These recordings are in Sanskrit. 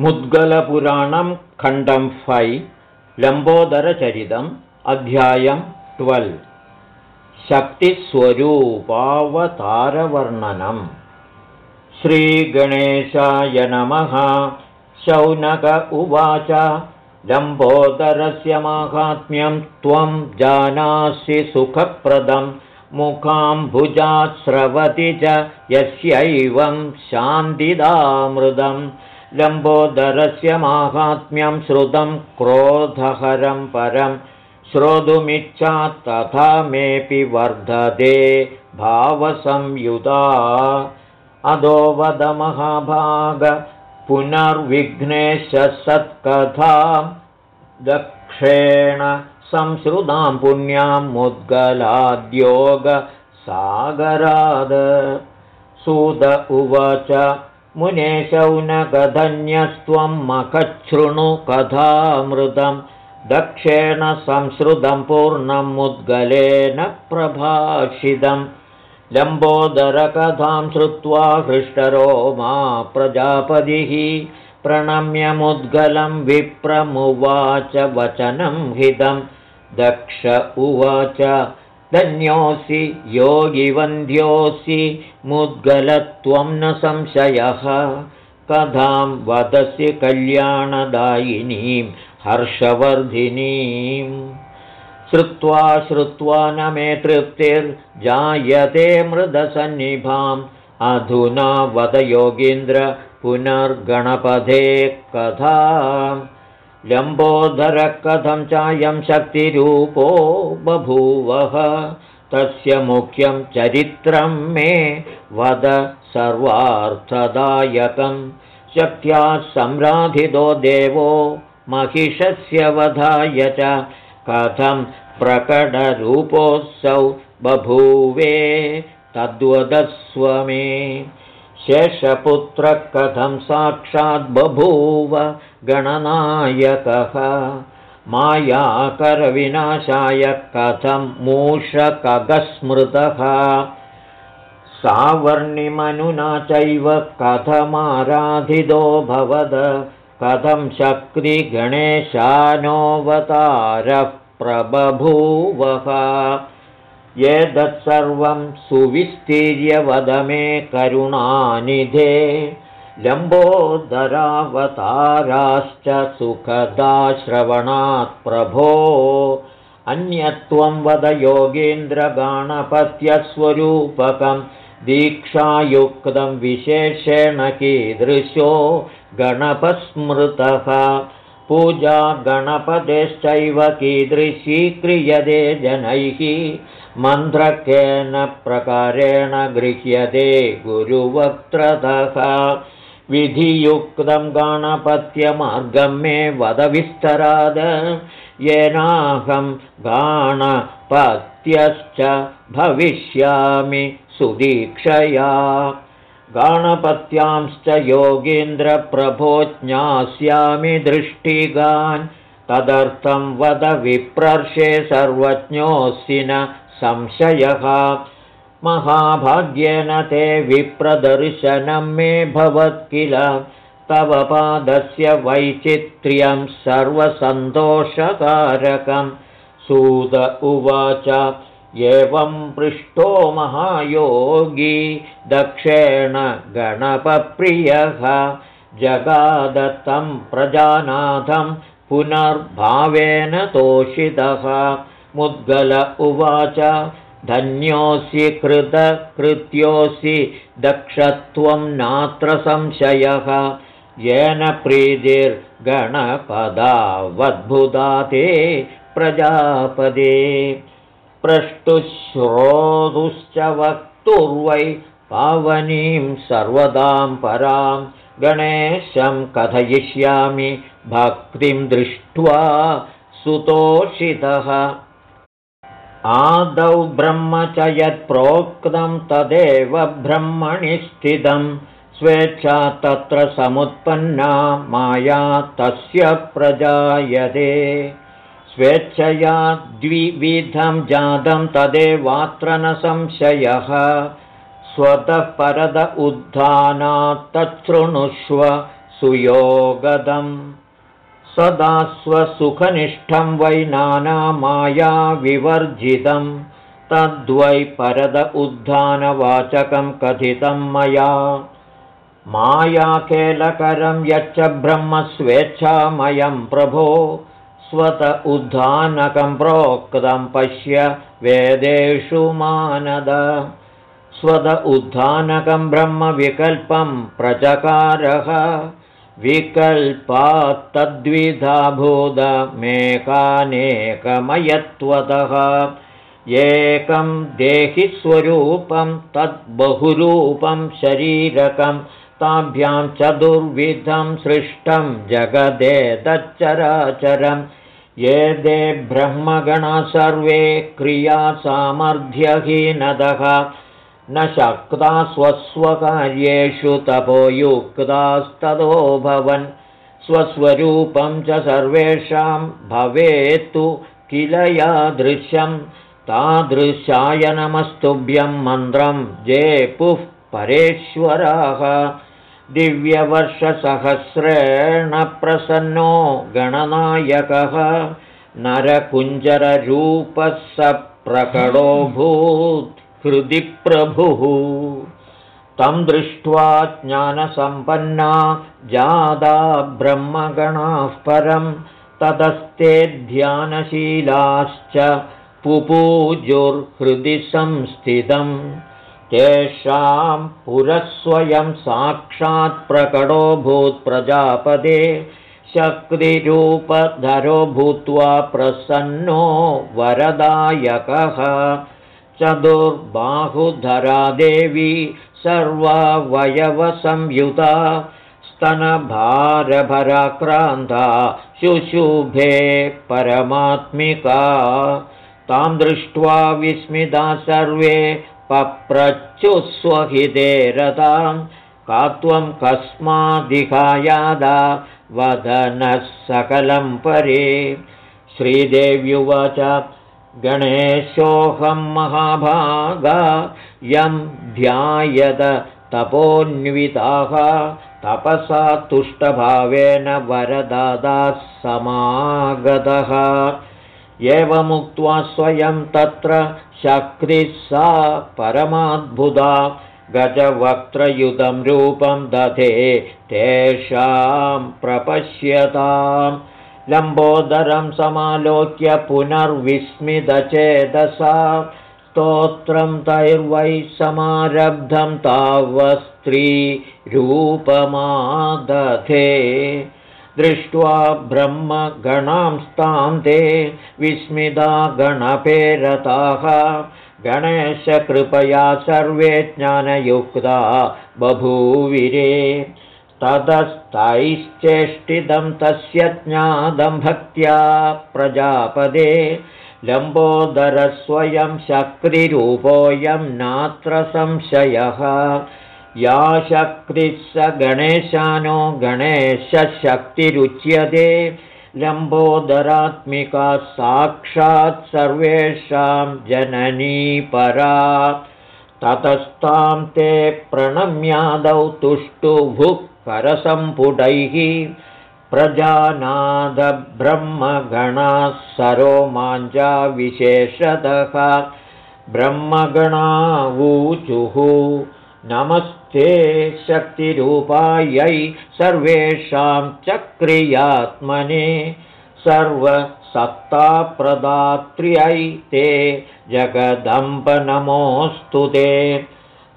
मुद्गलपुराणं खण्डं फै लम्बोदरचरितम् अध्यायं ट्वेल्। शक्तिस्वरूपावतारवर्णनम् श्रीगणेशाय नमः। शौनक उवाच। लम्बोदरस्य माहात्म्यं त्वं जानासि सुखप्रदं। मुखाम्भुजात् स्रवति च यस्यैवं शान्तिदामृदम् लम्बोदरस्य माहात्म्यं श्रुतं क्रोधहरं परं श्रोतुमिच्छात् तथा मेऽपि वर्धते भावसंयुता। अधो वद महाभाग पुनर्विघ्नेश सत्कथां। दक्षेण संश्रुतां पुण्यां मुद्गलाद्योगसागराद सुद उवाच मुनेशौनगधन्यस्त्वं मखच्छृणु कथामृतं दक्षेण संश्रुतं पूर्णं मुद्गलेन प्रभाषितं लम्बोदरकथां श्रुत्वा हृष्टरो मा प्रजापतिः प्रणम्यमुद्गलं विप्रमुवाच वचनं हितं दक्ष उवाच धन्योऽसि योगिवन्द्योऽसि मुद्गलत्वं न संशयः। कथां वदसि कल्याणदायिनीं हर्षवर्धिनीम्। श्रुत्वा श्रुत्वा न मे तृप्तिर्जायते मृदसन्निभाम्। अधुना वद योगीन्द्र पुनर्गणपथे कथा लम्बोदरकथं चायं शक्तिरूपो बभूवः। तस्य मुख्यं चरित्रं मे वद सर्वार्थदायकं। शक्त्या सम्राधितो देवो महिषस्य वधाय च कथं प्रकटरूपोऽसौ बभूवे। तद्वदस्व मे शेषपुत्रकथं साक्षाद्बभूव गणनायकः। मायाकरविनाशाय कथं मूषकगस्मृतः। सावर्णिमनुना चैव कथमाराधितो भवद। कथं शक्तिगणेशानोऽवतारः प्रबभूवः एतत्सर्वं सुविस्तीर्य वद मे करुणानिधे लम्बोदरावताराश्च सुखदाश्रवणात् प्रभो अन्यत्वं वद योगीन्द्रगणपत्यस्वरूपकं दीक्षायुक्तं विशेषेण कीदृशो गणपस्मृतः पूजा गणपतेश्चैव कीदृशी क्रियते जनैः मन्त्रकेन प्रकारेण गृह्यते गुरुवक्त्रतः। विधियुक्तं गाणपत्यमार्गं मे वदविस्तराद। येनाहं गाणपत्यश्च भविष्यामि सुदीक्षया। गाणपत्यांश्च योगीन्द्रप्रभो ज्ञास्यामि दृष्टिगान्। तदर्थं वद विप्रर्षे सर्वज्ञोऽसि न संशयः। महाभाग्येन ते विप्रदर्शनं मे भवत् किल तव पादस्य वैचित्र्यं सर्वसन्तोषकारकं सूद उवाच एवं पृष्टो महायोगी दक्षेण गणपप्रियः। जगादत्तं प्रजानाथं पुनर्भावेन तोषितः मुद्गल उवाच धन्योऽसि कृतकृत्योऽसि दक्षत्वं नात्र संशयः। येन प्रीतिर्गणपदावद्भुता ते प्रजापदे। प्रष्टुश्रोतुश्च वक्तुर्वै पावनीं सर्वदां परां। गणेशं कथयिष्यामि भक्तिं दृष्ट्वा सुतोषितः आदौ ब्रह्म च यत्प्रोक्तं तदेव ब्रह्मणि स्थितं। स्वेच्छा तत्र समुत्पन्ना माया तस्य प्रजायते। स्वेच्छया द्विविधं जातं तदेवात्र न संशयः। स्वतः परद उद्धानात् तच्छृणुष्व सुयोगदम् सदा स्वसुखनिष्ठं वै नानामायाविवर्जितं। तद्वै परद उद्धानवाचकं कथितं मया। मायाकेलकरं यच्च ब्रह्मस्वेच्छामयं प्रभो। स्वत उद्धानकं प्रोक्तं पश्य वेदेषु मानद। स्वद उद्धानकं ब्रह्मविकल्पं प्रचकारः विकल्पात्तद्विधाभूतमेकानेकमयत्वतः एकं देहि स्वरूपं तद्बहुरूपं शरीरकं ताभ्यां चतुर्विधं सृष्टं जगदे तच्चराचरं ये दे ब्रह्मगणा सर्वे क्रियासामर्थ्यहीनदः न शक्ता स्वस्वकार्येषु तपोयुक्तास्ततोऽभवन् स्वस्वरूपं च सर्वेषां भवेत्तु किल यादृश्यं। तादृशायनमस्तुभ्यं मन्त्रं जेपुः परेश्वराः। दिव्यवर्षसहस्रेण प्रसन्नो गणनायकः। नरकुञ्जररूपः स प्रकटोऽभूत् हृदि प्रभुः तं दृष्ट्वा ज्ञानसम्पन्ना जादा ब्रह्मगणाः परं ततस्ते ध्यानशीलाश्च पुपूजुर्हृदि संस्थितं तेषां पुरस्वयं साक्षात् प्रकटो भूत्प्रजापदे शक्तिरूपधरो भूत्वा प्रसन्नो वरदायकः चतुर्बाहुधरा देवी सर्वावयवसंयुता स्तनभारभराक्रान्ता शुशुभे परमात्मिका। तां दृष्ट्वा विस्मिता सर्वे पप्रच्युस्वहिते रतां का त्वं कस्मादिहायादा वदनः सकलं परे। श्रीदेव्युवाच गणेशोऽहं महाभागा यं ध्यायद तपोन्विताः तपसा तुष्टभावेन वरदादाः समागतः। एवमुक्त्वा स्वयं तत्र शक्तिः सा परमाद्भुता गजवक्त्रयुतं रूपं दधे तेषां प्रपश्यताम् लम्बोदरं समालोक्य पुनर्विस्मितचेतसा स्तोत्रं तैर्वै समारब्धं तावस्त्रीरूपमादधे दृष्ट्वा ब्रह्मगणां ते विस्मिता गणपेरताः। गणेशकृपया सर्वे ज्ञानयुक्ता बभूविरे ततस्तैश्चेष्टितं तस्य ज्ञातं भक्त्या प्रजापदे लम्बोदरस्वयं शक्तिरूपोऽयं नात्र संशयः। या शक्तिः स गणेशानो गणेशशक्तिरुच्यते। लम्बोदरात्मिका साक्षात् सर्वेषां जननी परा। ततस्तां ते प्रणम्यादौ तुष्टुभुः करसम्पुटैः प्रजानादब्रह्मगणाः सरोमाञ्जा विशेषतः ब्रह्मगणावूचुः नमस्ते शक्तिरूपायै सर्वेषां चक्रियात्मने सर्वसत्ताप्रदात्र्यै ते जगदम्बनमोऽस्तु ते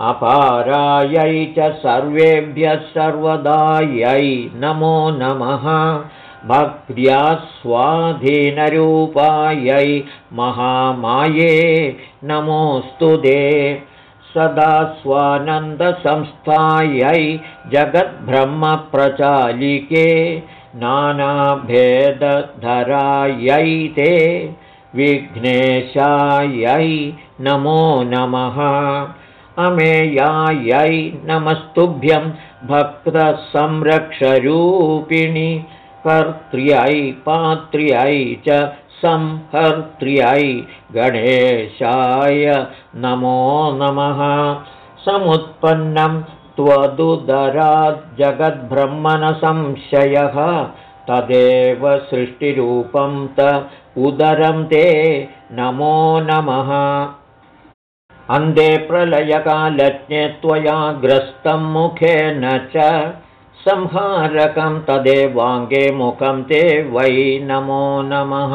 अपारायै च सर्वेभ्यः सर्वदायै नमो नमः। भक्त्या स्वाधीनरूपायै महामाये नमोऽस्तु दे। सदा स्वानन्दसंस्थायै जगद्ब्रह्मप्रचालिके नानाभेदधरायै ते। विघ्नेशायै नमो नमः अमेयायै नमस्तुभ्यं भक्तसंरक्षरूपिणि कर्त्र्यै पात्र्यै च संहर्त्र्यै गणेशाय नमो नमः। समुत्पन्नं त्वदुदराज्जगद्ब्रह्मणसंशयः तदेव सृष्टिरूपं त उदरं ते नमो नमः अन्धे प्रलयकालज्ञे त्वया ग्रस्तं मुखेन च। संहारकं तदेवाङ्गे मुखं ते वै नमो नमः।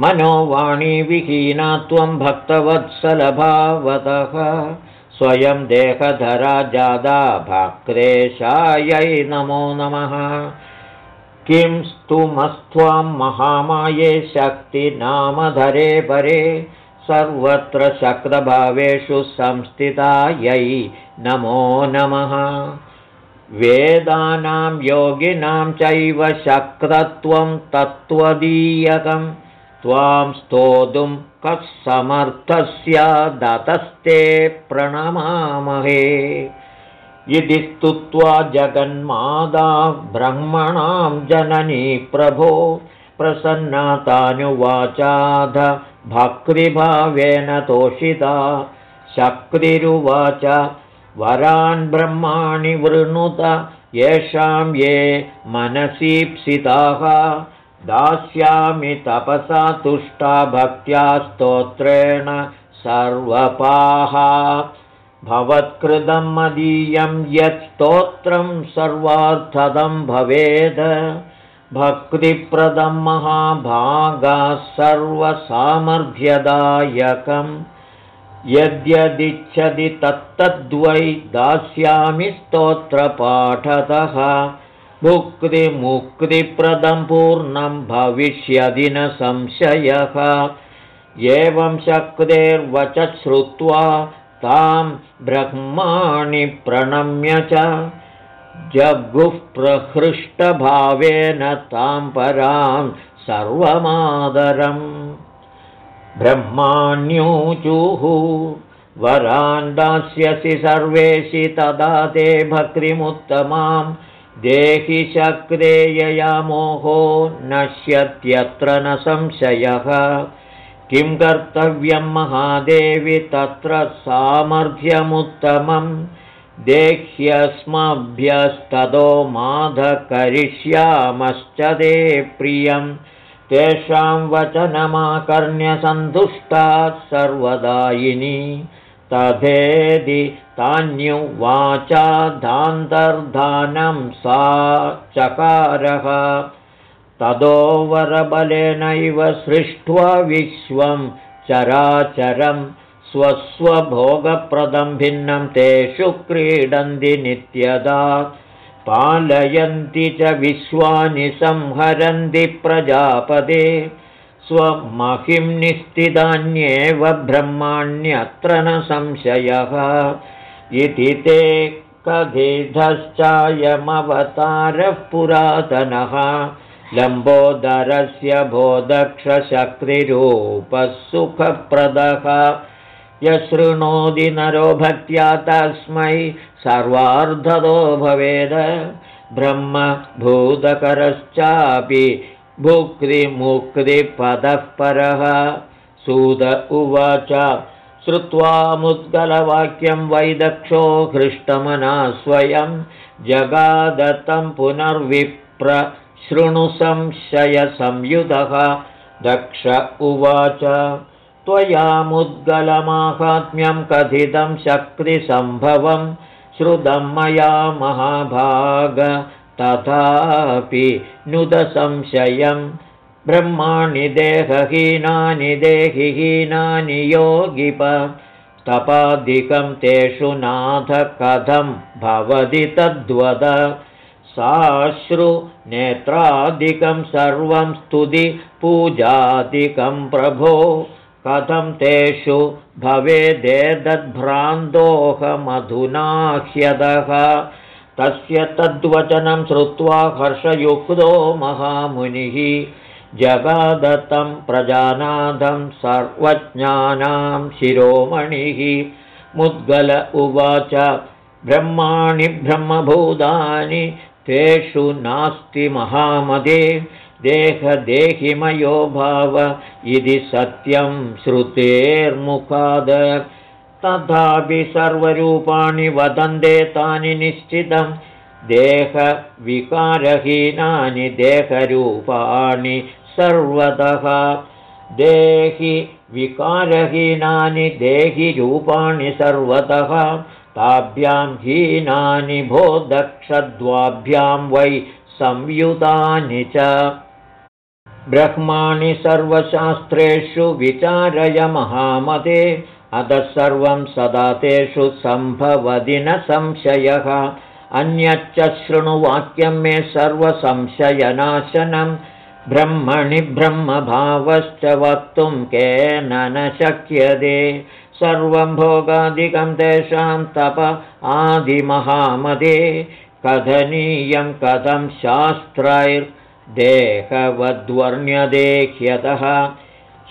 मनोवाणीविहीना त्वं भक्तवत्सलभावतः। स्वयं देहधरा जादा भक्तेशायै नमो नमः। किं स्तुमस्त्वां महामाये शक्तिनामधरे परे सर्वत्र शक्रभावेषु संस्थितायै नमो नमः। वेदानां योगिनां चैव शक्रत्वं तत्त्वदीयकम्। त्वां स्तोतुं कः समर्थस्य दतस्ते प्रणमामहे। इति स्तुत्वा जगन्मादा ब्रह्मणां जननी प्रभो प्रसन्नातानुवाचाध भक्तिभावेन तोषिता। शक्तिरुवाच। वरान् ब्रह्माणि वृणुत। येषां ये मनसीप्सिताः। दास्यामि तपसा तुष्टा भक्त्या स्तोत्रेण सर्वपाः। भवत्कृतं मदीयं यत् स्तोत्रं सर्वार्थदं भवेद भक्तिप्रदं महाभागाः सर्वसामर्थ्यदायकम् यद्यदिच्छति तत्तद्वै दास्यामि स्तोत्रपाठतः। भुक्तिमुक्तिप्रदं पूर्णं भविष्यदि न संशयः। एवं शक्तेर्वच श्रुत्वा तां ब्रह्माणि प्रणम्य च जगुः प्रहृष्टभावेन तां परां सर्वमादरम् ब्रह्माण्यूचुः वरान् दास्यसि सर्वेशि तदा ते भक्तिमुत्तमाम् देहि शक्रेयया मोहो नश्यत्यत्र न संशयः। किं कर्तव्यं महादेवि तत्र सामर्थ्यमुत्तमं देह्यस्मभ्यस्ततो माधकरिष्यामश्च ते प्रियं तेषां वचनमाकर्ण्यसन्तुष्टात् सर्वदायिनी। तथेदि तान्युवाचाधान्तर्धानं सा चकारः। तदोवरबलेनैव सृष्ट्वा विश्वं चराचरं स्वस्वभोगप्रदं भिन्नं तेषु क्रीडन्ति नित्यदा। पालयन्ति च विश्वानि संहरन्ति प्रजापदे। स्वमहिं निस्थितान्येव ब्रह्माण्यत्र न संशयः। इति ते कथितश्चायमवतारः पुरातनः। लम्बोदरस्य बोधक्षशक्तिरूपः सुखप्रदः यशृणोदि नरो भक्त्या तस्मै सर्वार्धतो भवेद। ब्रह्मभूतकरश्चापि भुक्तिमुक्तिपदः परः सुद उवाच श्रुत्वा मुद्गलवाक्यं वैदक्षो हृष्टमना स्वयं जगादत्तं पुनर्विप्रशृणुसंशयसंयुतः दक्ष उवाच त्वया मुद्गलमाहात्म्यं कथितं शक्तिसम्भवं श्रुतं मया महाभाग। तथापि नुदसंशयं ब्रह्माणि देहहीनानि देहिहीनानि योगिप। तपादिकं तेषु नाथ कथं भवति तद्वद। साश्रु नेत्रादिकं सर्वं स्तुति पूजादिकं प्रभो कथं तेषु ह्यदः तस्य तद्वचनं श्रुत्वा हर्षयुक्तो महामुनिः जगादत्तं प्रजानादं सर्वज्ञानां शिरोमणिः। मुद्गल उवाच ब्रह्माणि ब्रह्मभूतानि तेषु नास्ति महामदे देहदेहिमयो भाव इति सत्यं श्रुतेर्मुखाद। तथापि सर्वरूपाणि वदन्ते तानि निश्चितं। देहविकारहीनानि देहरूपाणि सर्वतः। देहि विकारहीनानि देहिरूपाणि सर्वतः। ताभ्यां हीनानि भो दक्षद्वाभ्यां वै संयुतानि च ब्रह्माणि सर्वशास्त्रेषु विचारय महामते अतः सर्वं सदा तेषु सम्भवति न संशयः। अन्यच्च शृणुवाक्यं मे सर्वसंशयनाशनं। ब्रह्मणि ब्रह्मभावश्च वक्तुं केन न शक्यते। सर्वं भोगादिकं तेषां तप आदिमहामदे कथनीयं कथं शास्त्रैर्देहवद्वर्ण्यदे ह्यतः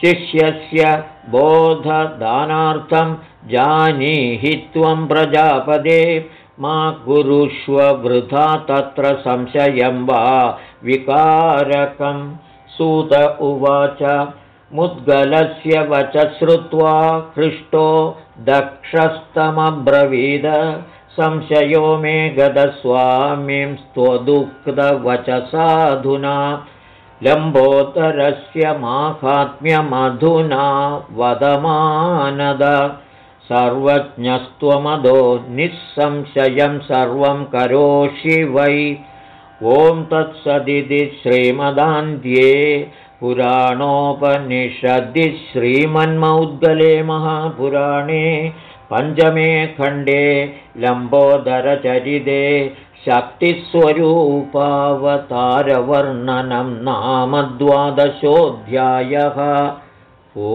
शिष्यस्य बोधदानार्थं जानीहि त्वं प्रजापदे। मा कुरुष्व वृथा तत्र संशयं वा? विकारकं सूत उवाच। मुद्गलस्य वच श्रुत्वा हृष्टो दक्षस्तमब्रवीद संशयो मे गदस्वामीं त्वदुक्तवचसाधुना लम्बोदरस्य माहात्म्यमधुना वदमानद सर्वज्ञस्त्वमदो निःसंशयं सर्वं करोषि वै। ॐ तत्सदिति श्रीमदान्ध्ये पुराणोपनिषदि श्रीमन्मौद्गले महापुराणे पञ्चमे खण्डे लम्बोदरचरिते शक्तिस्वरूपावतारवर्णनं नाम द्वादशोऽध्यायः ओ